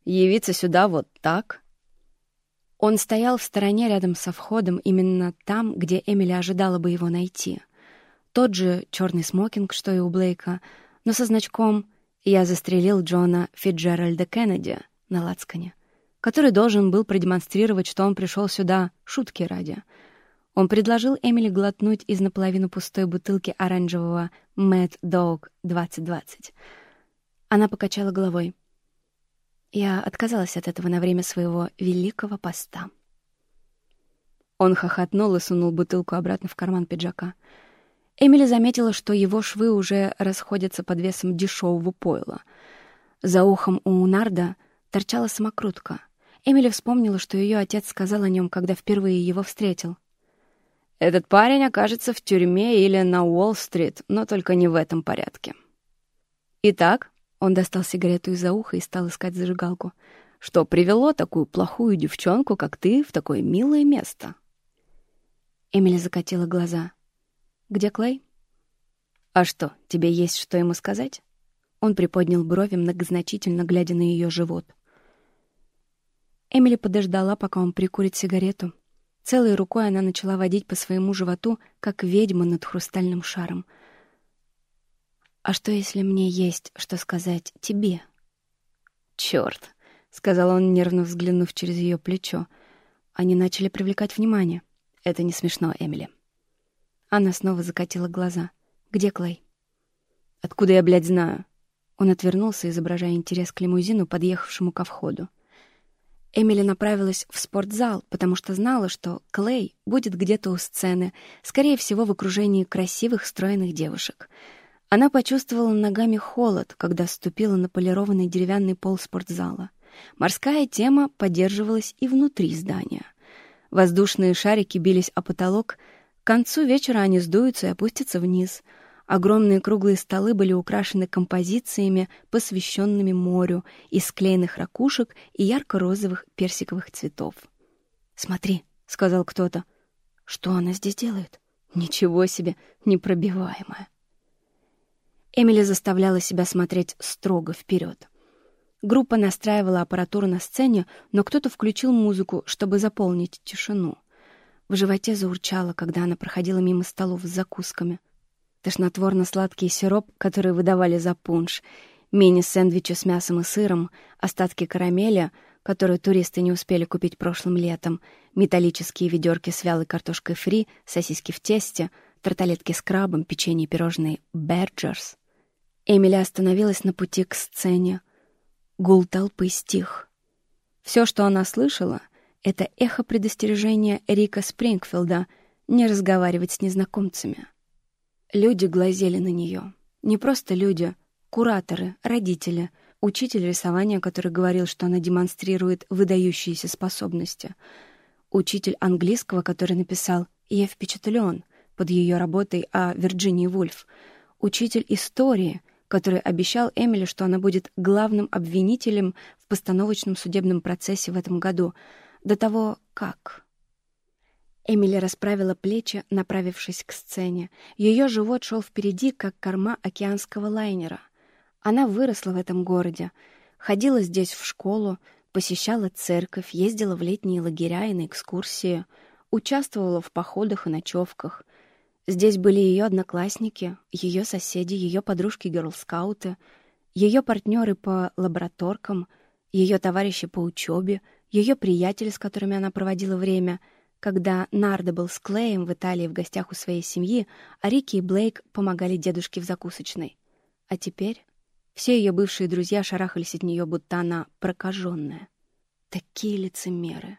Явиться сюда вот так?» Он стоял в стороне рядом со входом, именно там, где Эмили ожидала бы его найти. Тот же черный смокинг, что и у Блейка, но со значком «Я застрелил Джона Фитджеральда Кеннеди» на лацкане, который должен был продемонстрировать, что он пришел сюда шутки ради — он предложил Эмили глотнуть из наполовину пустой бутылки оранжевого Mad Dog 2020. Она покачала головой. Я отказалась от этого на время своего великого поста. Он хохотнул и сунул бутылку обратно в карман пиджака. Эмили заметила, что его швы уже расходятся под весом дешевого пойла. За ухом у Нарда торчала самокрутка. Эмили вспомнила, что ее отец сказал о нем, когда впервые его встретил — этот парень окажется в тюрьме или на Уолл-стрит, но только не в этом порядке. Итак, он достал сигарету из-за уха и стал искать зажигалку. Что привело такую плохую девчонку, как ты, в такое милое место? Эмили закатила глаза. Где Клей? «А что, тебе есть что ему сказать?» Он приподнял брови, многозначительно глядя на ее живот. Эмили подождала, пока он прикурит сигарету. Целой рукой она начала водить по своему животу, как ведьма над хрустальным шаром. «А что, если мне есть что сказать тебе?» «Чёрт!» — сказал он, нервно взглянув через ее плечо. Они начали привлекать внимание. «Это не смешно, Эмили». Она снова закатила глаза. «Где Клей?» «Откуда я, блядь, знаю?» Он отвернулся, изображая интерес к лимузину, подъехавшему ко входу. Эмили направилась в спортзал, потому что знала, что Клей будет где-то у сцены, скорее всего, в окружении красивых, стройных девушек. Она почувствовала ногами холод, когда ступила на полированный деревянный пол спортзала. Морская тема поддерживалась и внутри здания. Воздушные шарики бились о потолок. К концу вечера они сдуются и опустятся вниз — Огромные круглые столы были украшены композициями, посвященными морю, из склеенных ракушек и ярко-розовых персиковых цветов. «Смотри», — сказал кто-то. «Что она здесь делает?» «Ничего себе, непробиваемая». Эмили заставляла себя смотреть строго вперед. Группа настраивала аппаратуру на сцене, но кто-то включил музыку, чтобы заполнить тишину. В животе заурчало, когда она проходила мимо столов с закусками — тошнотворно-сладкий сироп, который выдавали за пунш, мини-сэндвичи с мясом и сыром, остатки карамели, которые туристы не успели купить прошлым летом, металлические ведерки с вялой картошкой фри, сосиски в тесте, тарталетки с крабом, печенье и пирожные «Берджерс». Эмили остановилась на пути к сцене. Гул толпы стих. Все, что она слышала, — это эхо предостережения Рика Спрингфилда не разговаривать с незнакомцами. Люди глазели на нее. Не просто люди, кураторы, родители, учитель рисования, который говорил, что она демонстрирует выдающиеся способности, учитель английского, который написал «Я впечатлен» под ее работой о Вирджинии Вульф, учитель истории, который обещал Эмили, что она будет главным обвинителем в постановочном судебном процессе в этом году, до того, как... Эмили расправила плечи, направившись к сцене. Ее живот шел впереди, как корма океанского лайнера. Она выросла в этом городе, ходила здесь в школу, посещала церковь, ездила в летние лагеря и на экскурсии, участвовала в походах и ночевках. Здесь были ее одноклассники, ее соседи, ее подружки-герлскауты, ее партнеры по лабораторкам, ее товарищи по учебе, ее приятели, с которыми она проводила время — когда Нардо был с Клеем в Италии в гостях у своей семьи, а Рики и Блейк помогали дедушке в закусочной. А теперь все ее бывшие друзья шарахались от нее, будто она прокаженная. Такие лицемеры.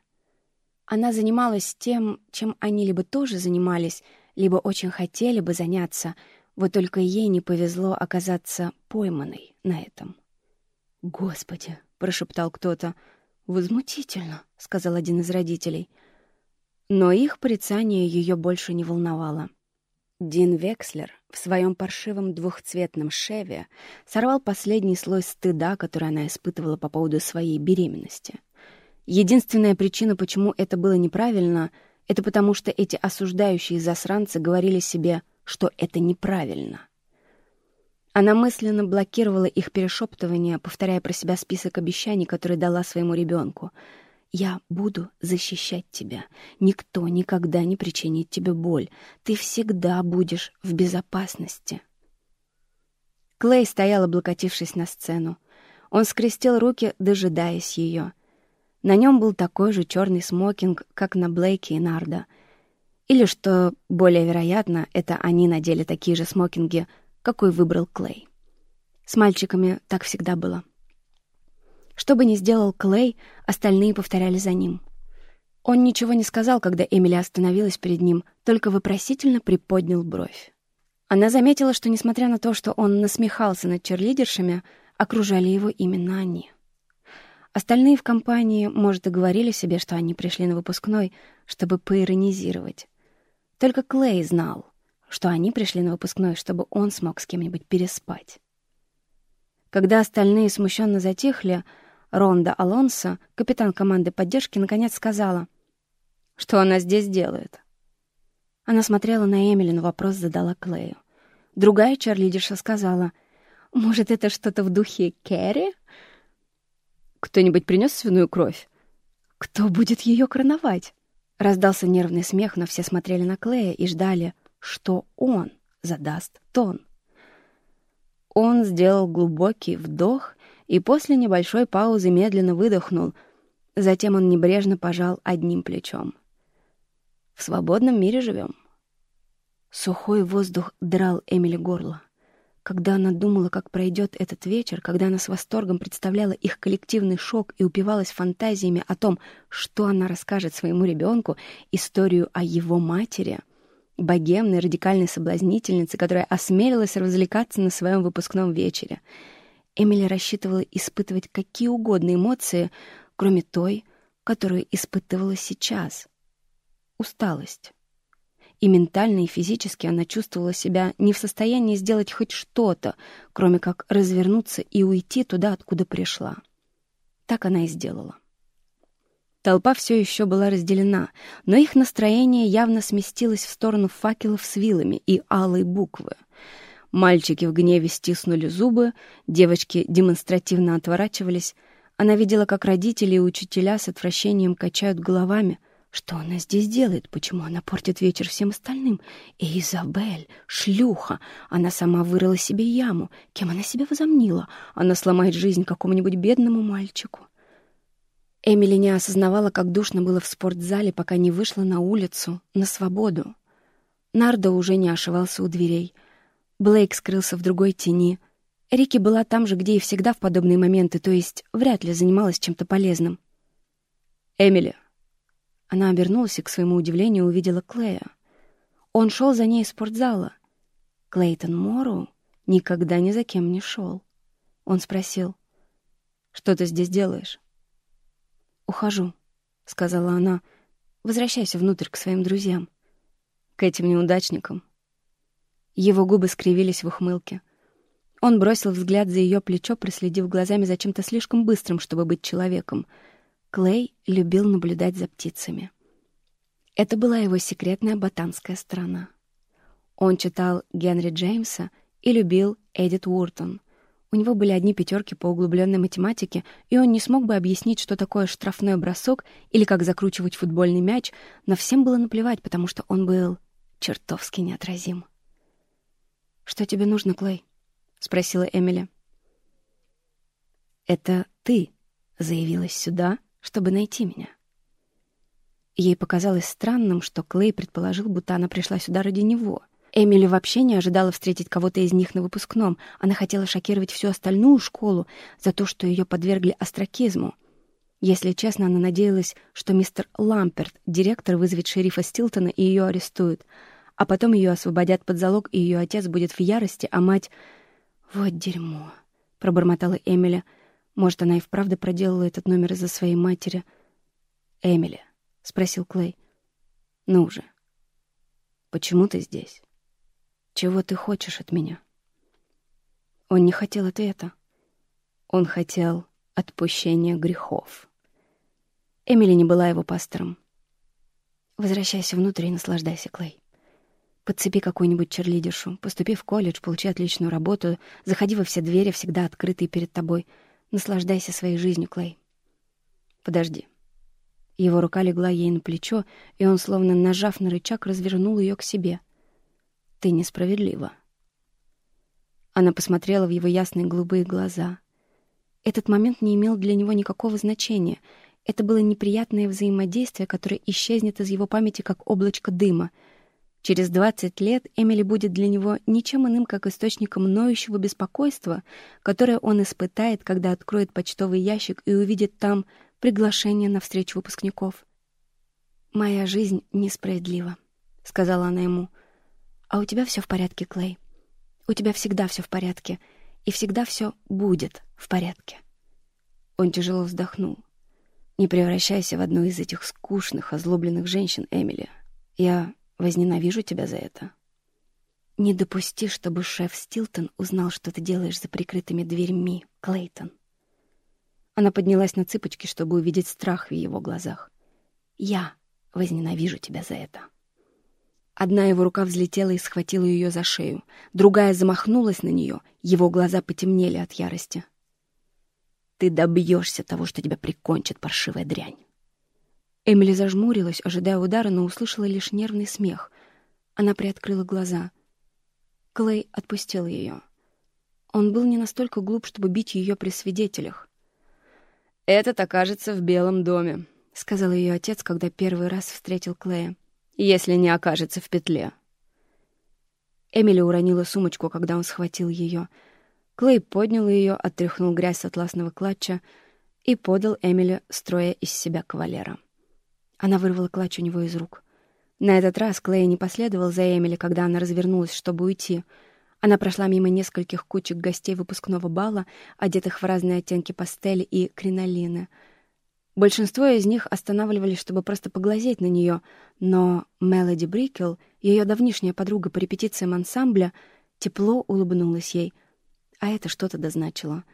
Она занималась тем, чем они либо тоже занимались, либо очень хотели бы заняться, вот только ей не повезло оказаться пойманной на этом. «Господи!» — прошептал кто-то. «Возмутительно», — сказал один из родителей — но их порицание ее больше не волновало. Дин Векслер в своем паршивом двухцветном шеве сорвал последний слой стыда, который она испытывала по поводу своей беременности. Единственная причина, почему это было неправильно, это потому что эти осуждающие засранцы говорили себе, что это неправильно. Она мысленно блокировала их перешептывания, повторяя про себя список обещаний, которые дала своему ребенку — я буду защищать тебя. Никто никогда не причинит тебе боль. Ты всегда будешь в безопасности. Клей стоял, облокотившись на сцену. Он скрестил руки, дожидаясь ее. На нем был такой же черный смокинг, как на Блейке и Нарда. Или, что более вероятно, это они надели такие же смокинги, какой выбрал Клей. С мальчиками так всегда было. Что бы ни сделал Клей, остальные повторяли за ним. Он ничего не сказал, когда Эмили остановилась перед ним, только вопросительно приподнял бровь. Она заметила, что, несмотря на то, что он насмехался над черлидершами, окружали его именно они. Остальные в компании, может, и говорили себе, что они пришли на выпускной, чтобы поиронизировать. Только Клей знал, что они пришли на выпускной, чтобы он смог с кем-нибудь переспать. Когда остальные смущенно затихли, Ронда Алонсо, капитан команды поддержки, наконец сказала, что она здесь делает. Она смотрела на Эмили, но вопрос задала Клею. Другая чарлидерша сказала, «Может, это что-то в духе Кэрри?» «Кто-нибудь принес свиную кровь?» «Кто будет ее короновать?» Раздался нервный смех, но все смотрели на Клея и ждали, что он задаст тон. Он сделал глубокий вдох и после небольшой паузы медленно выдохнул. Затем он небрежно пожал одним плечом. «В свободном мире живем». Сухой воздух драл Эмили горло. Когда она думала, как пройдет этот вечер, когда она с восторгом представляла их коллективный шок и упивалась фантазиями о том, что она расскажет своему ребенку, историю о его матери, богемной радикальной соблазнительнице, которая осмелилась развлекаться на своем выпускном вечере, Эмили рассчитывала испытывать какие угодно эмоции, кроме той, которую испытывала сейчас — усталость и ментально, и физически она чувствовала себя не в состоянии сделать хоть что-то, кроме как развернуться и уйти туда, откуда пришла. Так она и сделала. Толпа все еще была разделена, но их настроение явно сместилось в сторону факелов с вилами и алой буквы. Мальчики в гневе стиснули зубы, девочки демонстративно отворачивались. Она видела, как родители и учителя с отвращением качают головами, что она здесь делает? Почему она портит вечер всем остальным? И Изабель, шлюха, она сама вырыла себе яму. Кем она себя возомнила? Она сломает жизнь какому-нибудь бедному мальчику. Эмили не осознавала, как душно было в спортзале, пока не вышла на улицу, на свободу. Нардо уже не ошивался у дверей. Блейк скрылся в другой тени. Рики была там же, где и всегда в подобные моменты, то есть вряд ли занималась чем-то полезным. «Эмили», она обернулась и, к своему удивлению, увидела Клея. Он шел за ней из спортзала. Клейтон Морроу никогда ни за кем не шел. Он спросил, «Что ты здесь делаешь?» «Ухожу», — сказала она. «Возвращайся внутрь к своим друзьям». «К этим неудачникам». Его губы скривились в ухмылке. Он бросил взгляд за ее плечо, проследив глазами за чем-то слишком быстрым, чтобы быть человеком — Клей любил наблюдать за птицами. Это была его секретная ботанская сторона. Он читал Генри Джеймса и любил Эдит Уортон. У него были одни пятерки по углубленной математике, и он не смог бы объяснить, что такое штрафной бросок или как закручивать футбольный мяч, но всем было наплевать, потому что он был чертовски неотразим. «Что тебе нужно, Клей?» — спросила Эмили. «Это ты заявилась сюда чтобы найти меня. Ей показалось странным, что Клей предположил, будто она пришла сюда ради него. Эмили вообще не ожидала встретить кого-то из них на выпускном. Она хотела шокировать всю остальную школу за то, что ее подвергли остракизму. Если честно, она надеялась, что мистер Ламперт, директор, вызовет шерифа Стилтона и ее арестуют, а потом ее освободят под залог, и ее отец будет в ярости, а мать... «Вот дерьмо», — пробормотала Эмили, — может, она и вправду проделала этот номер из-за своей матери. «Эмили», — спросил Клей. «Ну же, почему ты здесь? Чего ты хочешь от меня?» Он не хотел ответа. Он хотел отпущения грехов. Эмили не была его пастором. «Возвращайся внутрь и наслаждайся, Клей. Подцепи какую-нибудь черлидершу, поступи в колледж, получи отличную работу, заходи во все двери, всегда открытые перед тобой — Наслаждайся своей жизнью, Клей. Подожди. Его рука легла ей на плечо, и он, словно нажав на рычаг, развернул ее к себе. Ты несправедлива. Она посмотрела в его ясные голубые глаза. Этот момент не имел для него никакого значения. Это было неприятное взаимодействие, которое исчезнет из его памяти, как облачко дыма — Через 20 лет Эмили будет для него ничем иным, как источником ноющего беспокойства, которое он испытает, когда откроет почтовый ящик и увидит там приглашение на встречу выпускников. «Моя жизнь несправедлива», — сказала она ему. «А у тебя все в порядке, Клей. У тебя всегда все в порядке, и всегда все будет в порядке». Он тяжело вздохнул. «Не превращайся в одну из этих скучных, озлобленных женщин, Эмили. Я Возненавижу тебя за это. Не допусти, чтобы шеф Стилтон узнал, что ты делаешь за прикрытыми дверьми, Клейтон. Она поднялась на цыпочки, чтобы увидеть страх в его глазах. Я возненавижу тебя за это. Одна его рука взлетела и схватила ее за шею, другая замахнулась на нее, его глаза потемнели от ярости. «Ты добьешься того, что тебя прикончит, паршивая дрянь!» Эмили зажмурилась, ожидая удара, но услышала лишь нервный смех. Она приоткрыла глаза. Клей отпустил ее. Он был не настолько глуп, чтобы бить ее при свидетелях. «Этот окажется в Белом доме», — сказал ее отец, когда первый раз встретил Клея если не окажется в петле. Эмили уронила сумочку, когда он схватил ее. Клей поднял ее, отряхнул грязь с атласного клатча и подал Эмили, строя из себя кавалера. Она вырвала клатч у него из рук. На этот раз Клей не последовал за Эмили, когда она развернулась, чтобы уйти. Она прошла мимо нескольких кучек гостей выпускного бала, одетых в разные оттенки пастели и кринолины — Большинство из них останавливались, чтобы просто поглазеть на нее, но Мелоди Брикел, ее давнишняя подруга по репетициям ансамбля, тепло улыбнулась ей, а это что-то дозначило.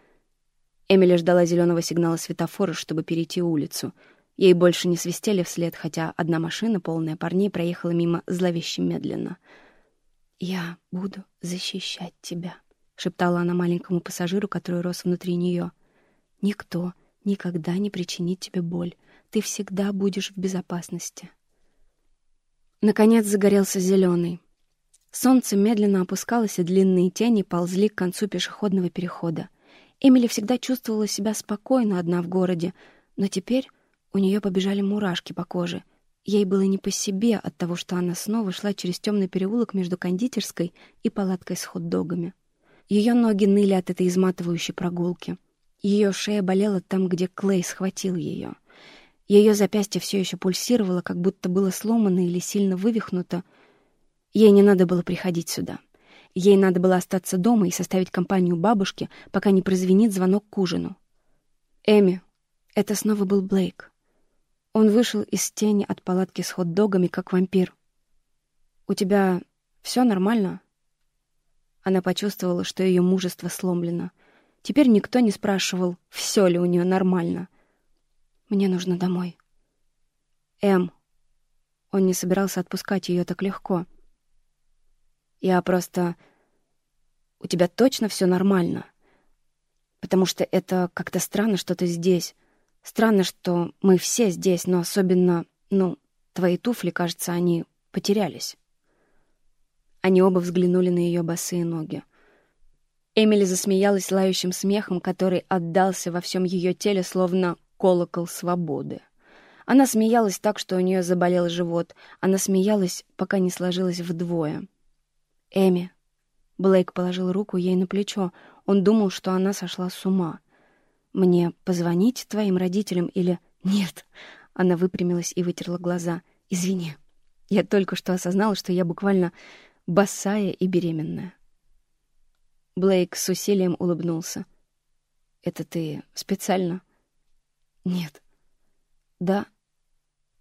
Эмили ждала зеленого сигнала светофора, чтобы перейти улицу. Ей больше не свистели вслед, хотя одна машина, полная парней, проехала мимо зловеще медленно. «Я буду защищать тебя», — шептала она маленькому пассажиру, который рос внутри нее. «Никто никогда не причинит тебе боль. Ты всегда будешь в безопасности. Наконец загорелся зеленый. Солнце медленно опускалось, и длинные тени ползли к концу пешеходного перехода. Эмили всегда чувствовала себя спокойно одна в городе, но теперь у нее побежали мурашки по коже. Ей было не по себе от того, что она снова шла через темный переулок между кондитерской и палаткой с хот-догами. Ее ноги ныли от этой изматывающей прогулки — ее шея болела там, где Клей схватил ее. Ее запястье все еще пульсировало, как будто было сломано или сильно вывихнуто. Ей не надо было приходить сюда. Ей надо было остаться дома и составить компанию бабушке, пока не прозвенит звонок к ужину. «Эми». Это снова был Блейк. Он вышел из тени от палатки с хот-догами, как вампир. «У тебя все нормально?» Она почувствовала, что ее мужество сломлено — Теперь никто не спрашивал, все ли у нее нормально. «Мне нужно домой». «Эм». Он не собирался отпускать ее так легко. «Я просто... У тебя точно все нормально? Потому что это как-то странно, что ты здесь. Странно, что мы все здесь, но особенно, ну, твои туфли, кажется, они потерялись». Они оба взглянули на ее босые ноги. Эмили засмеялась лающим смехом, который отдался во всем ее теле, словно колокол свободы. Она смеялась так, что у нее заболел живот. Она смеялась, пока не сложилась вдвое. «Эми». Блейк положил руку ей на плечо. Он думал, что она сошла с ума. «Мне позвонить твоим родителям или...» «Нет». Она выпрямилась и вытерла глаза. «Извини. Я только что осознала, что я буквально босая и беременная». Блейк с усилием улыбнулся. «Это ты специально?» «Нет». «Да».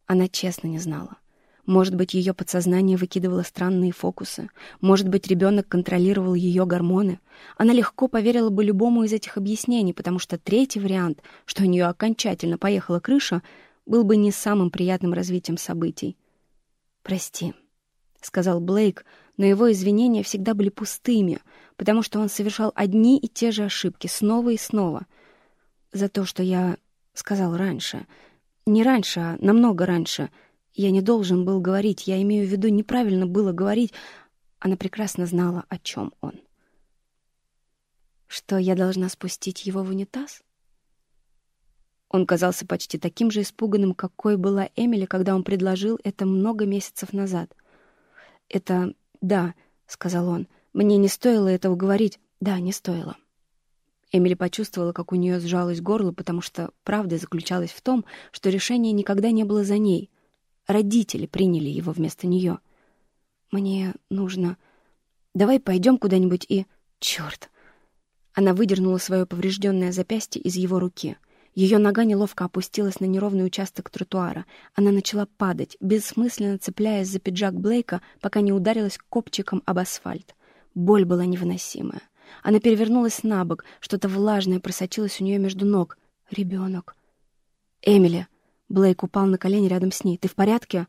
Она честно не знала. Может быть, ее подсознание выкидывало странные фокусы. Может быть, ребенок контролировал ее гормоны. Она легко поверила бы любому из этих объяснений, потому что третий вариант, что у нее окончательно поехала крыша, был бы не самым приятным развитием событий. «Прости», — сказал Блейк, но его извинения всегда были пустыми, потому что он совершал одни и те же ошибки снова и снова. За то, что я сказал раньше. Не раньше, а намного раньше. Я не должен был говорить, я имею в виду, неправильно было говорить. Она прекрасно знала, о чем он. Что я должна спустить его в унитаз? Он казался почти таким же испуганным, какой была Эмили, когда он предложил это много месяцев назад. «Это... да», — сказал он, — мне не стоило этого говорить. Да, не стоило. Эмили почувствовала, как у нее сжалось горло, потому что правда заключалась в том, что решение никогда не было за ней. Родители приняли его вместо нее. «Мне нужно... Давай пойдем куда-нибудь и... Черт!» Она выдернула свое поврежденное запястье из его руки — ее нога неловко опустилась на неровный участок тротуара. Она начала падать, бессмысленно цепляясь за пиджак Блейка, пока не ударилась копчиком об асфальт. Боль была невыносимая. Она перевернулась на бок, что-то влажное просочилось у нее между ног. Ребенок. «Эмили!» Блейк упал на колени рядом с ней. «Ты в порядке?»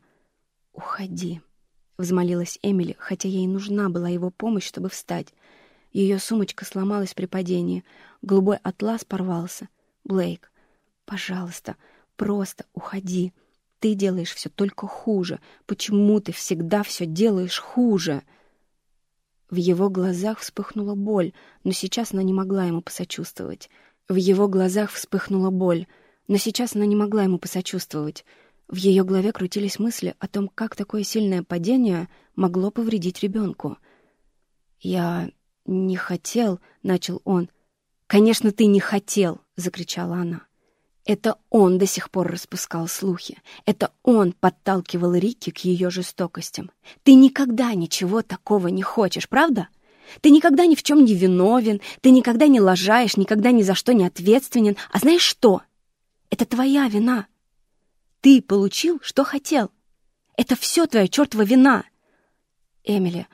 «Уходи!» — взмолилась Эмили, хотя ей нужна была его помощь, чтобы встать. Ее сумочка сломалась при падении. Голубой атлас порвался. «Блейк, пожалуйста, просто уходи. Ты делаешь все только хуже. Почему ты всегда все делаешь хуже?» В его глазах вспыхнула боль, но сейчас она не могла ему посочувствовать. В его глазах вспыхнула боль, но сейчас она не могла ему посочувствовать. В ее голове крутились мысли о том, как такое сильное падение могло повредить ребенку. «Я не хотел», — начал он. «Конечно, ты не хотел», — закричала она. Это он до сих пор распускал слухи. Это он подталкивал Рикки к ее жестокостям. Ты никогда ничего такого не хочешь, правда? Ты никогда ни в чем не виновен, ты никогда не лажаешь, никогда ни за что не ответственен. А знаешь что? Это твоя вина. Ты получил, что хотел. Это все твоя чертова вина. Эмили,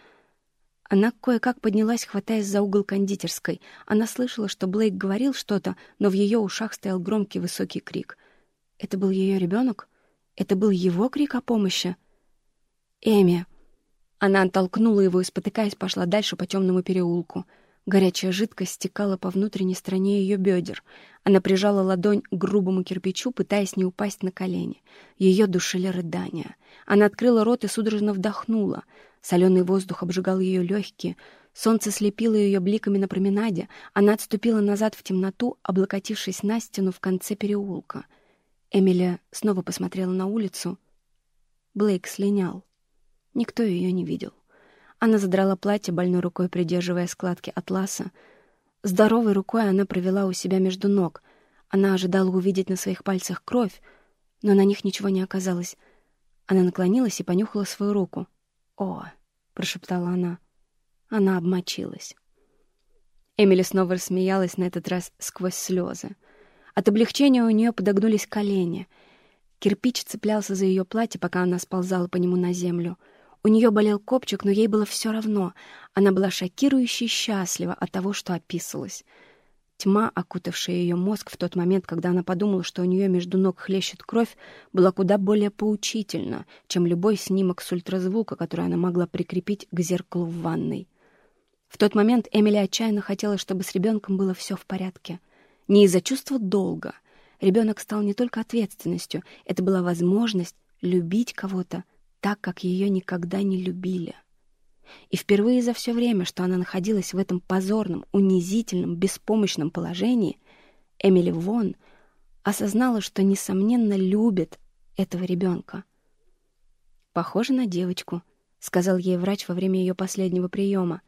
она кое-как поднялась, хватаясь за угол кондитерской. Она слышала, что Блейк говорил что-то, но в ее ушах стоял громкий высокий крик. Это был ее ребенок? Это был его крик о помощи? «Эми!» Она оттолкнула его и, спотыкаясь, пошла дальше по темному переулку. Горячая жидкость стекала по внутренней стороне ее бедер. Она прижала ладонь к грубому кирпичу, пытаясь не упасть на колени. Ее душили рыдания. Она открыла рот и судорожно вдохнула. Соленый воздух обжигал ее легкие. Солнце слепило ее бликами на променаде. Она отступила назад в темноту, облокотившись на стену в конце переулка. Эмилия снова посмотрела на улицу. Блейк слинял. Никто ее не видел. Она задрала платье, больной рукой придерживая складки атласа. Здоровой рукой она провела у себя между ног. Она ожидала увидеть на своих пальцах кровь, но на них ничего не оказалось. Она наклонилась и понюхала свою руку — «О!» — прошептала она. Она обмочилась. Эмили снова рассмеялась, на этот раз сквозь слезы. От облегчения у нее подогнулись колени. Кирпич цеплялся за ее платье, пока она сползала по нему на землю. У нее болел копчик, но ей было все равно. Она была шокирующе счастлива от того, что описалась. Тьма, окутавшая ее мозг в тот момент, когда она подумала, что у нее между ног хлещет кровь, была куда более поучительна, чем любой снимок с ультразвука, который она могла прикрепить к зеркалу в ванной. В тот момент Эмили отчаянно хотела, чтобы с ребенком было все в порядке. Не из-за чувства долга. Ребенок стал не только ответственностью, это была возможность любить кого-то так, как ее никогда не любили. И впервые за все время, что она находилась в этом позорном, унизительном, беспомощном положении, Эмили Вон осознала, что, несомненно, любит этого ребенка. «Похоже на девочку», — сказал ей врач во время ее последнего приема.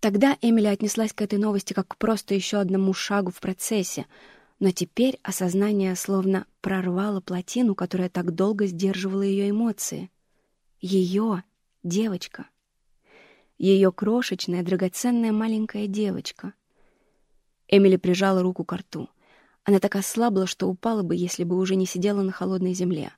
Тогда Эмили отнеслась к этой новости как к просто еще одному шагу в процессе, но теперь осознание словно прорвало плотину, которая так долго сдерживала ее эмоции. Ее девочка ее крошечная, драгоценная маленькая девочка. Эмили прижала руку к рту. Она так ослабла, что упала бы, если бы уже не сидела на холодной земле.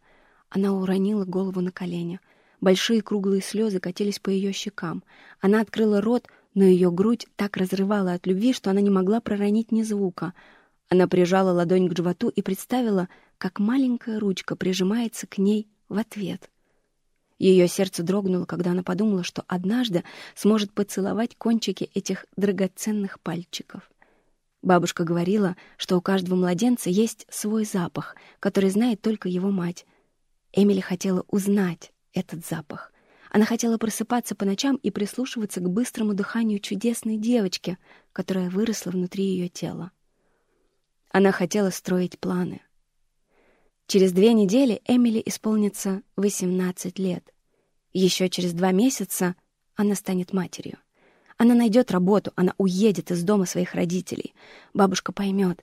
Она уронила голову на колени. Большие круглые слезы катились по ее щекам. Она открыла рот, но ее грудь так разрывала от любви, что она не могла проронить ни звука. Она прижала ладонь к животу и представила, как маленькая ручка прижимается к ней в ответ. Ее сердце дрогнуло, когда она подумала, что однажды сможет поцеловать кончики этих драгоценных пальчиков. Бабушка говорила, что у каждого младенца есть свой запах, который знает только его мать. Эмили хотела узнать этот запах. Она хотела просыпаться по ночам и прислушиваться к быстрому дыханию чудесной девочки, которая выросла внутри ее тела. Она хотела строить планы — Через две недели Эмили исполнится 18 лет. Еще через два месяца она станет матерью. Она найдет работу, она уедет из дома своих родителей. Бабушка поймет.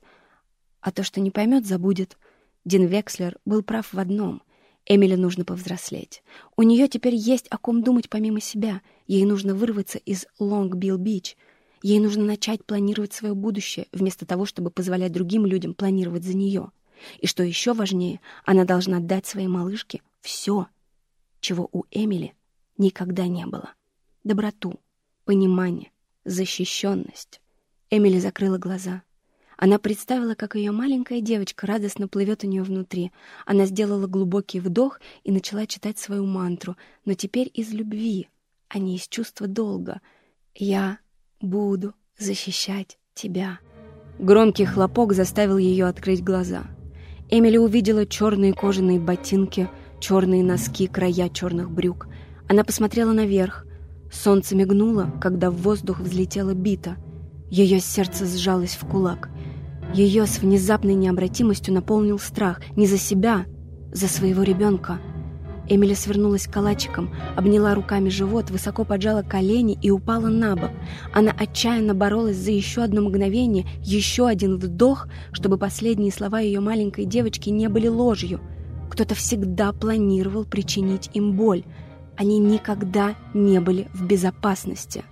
А то, что не поймет, забудет. Дин Векслер был прав в одном. Эмили нужно повзрослеть. У нее теперь есть о ком думать помимо себя. Ей нужно вырваться из Лонг-Билл-Бич. Ей нужно начать планировать свое будущее, вместо того, чтобы позволять другим людям планировать за нее. И что еще важнее, она должна дать своей малышке все, чего у Эмили никогда не было. Доброту, понимание, защищенность. Эмили закрыла глаза. Она представила, как ее маленькая девочка радостно плывет у нее внутри. Она сделала глубокий вдох и начала читать свою мантру, но теперь из любви, а не из чувства долга. «Я буду защищать тебя». Громкий хлопок заставил ее открыть глаза. Эмили увидела черные кожаные ботинки, черные носки, края черных брюк. Она посмотрела наверх. Солнце мигнуло, когда в воздух взлетела бита. Ее сердце сжалось в кулак. Ее с внезапной необратимостью наполнил страх не за себя, за своего ребенка. Эмили свернулась калачиком, обняла руками живот, высоко поджала колени и упала на бок. Она отчаянно боролась за еще одно мгновение, еще один вдох, чтобы последние слова ее маленькой девочки не были ложью. Кто-то всегда планировал причинить им боль. Они никогда не были в безопасности.